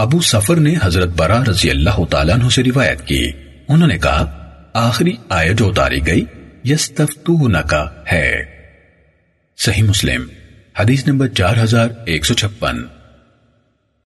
ابو سفر نے حضرت برا رضی اللہ تعالیٰ عنہ سے روایت کی۔ انہوں نے کہا، آخری آیت جو اتاری گئی، یستفتونکا ہے۔ صحیح مسلم، حدیث نمبر چار ہزار ایک سو چھپن۔